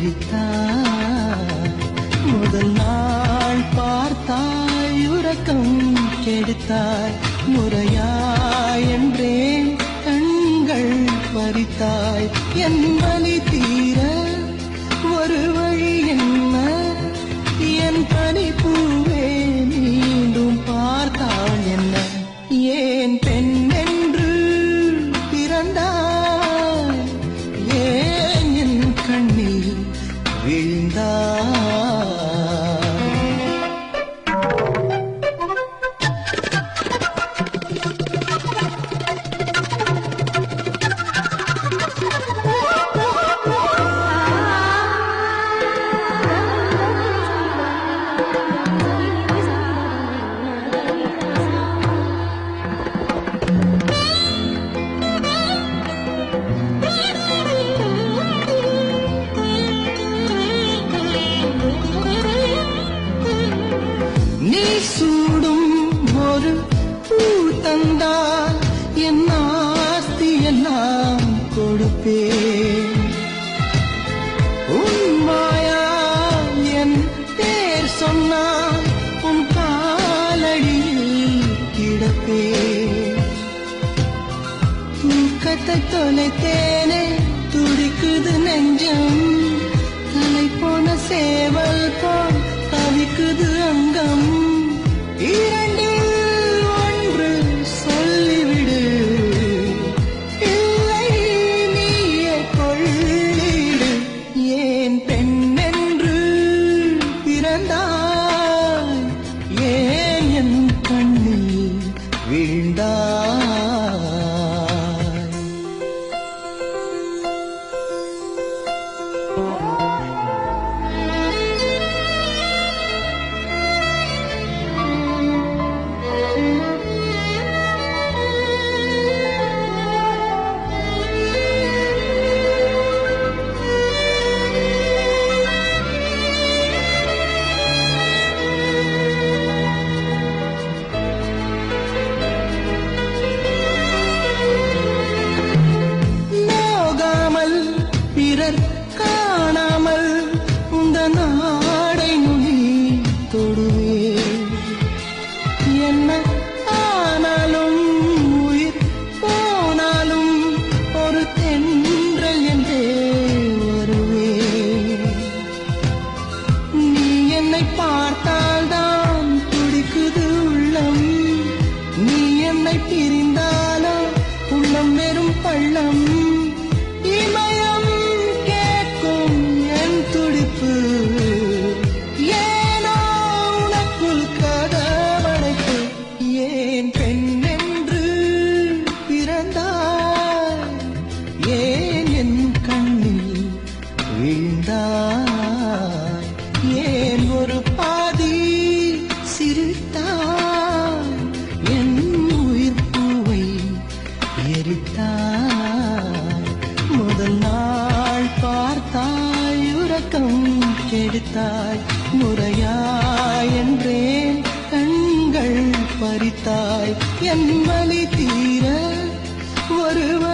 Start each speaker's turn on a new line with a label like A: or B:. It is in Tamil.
A: சிரித்தாய். முதல் நாள் பார்த்தாய் உறக்கம் கெடுத்தாய். முறையாய் என்றே கண்கள் பறித்தாய் என் நான் கொடுப்பேன். உன் மாயா என் பேர் சொன்னால் உன் காலடியில் கிடப்பேன். தூக்கத்தை தொலைத்தேனே துடிக்குது நெஞ்சம் திரிந்தாலும் உள்ளம் வெறும் பள்ளம். தரித்தாய் என் வழி தீர ஒருவர்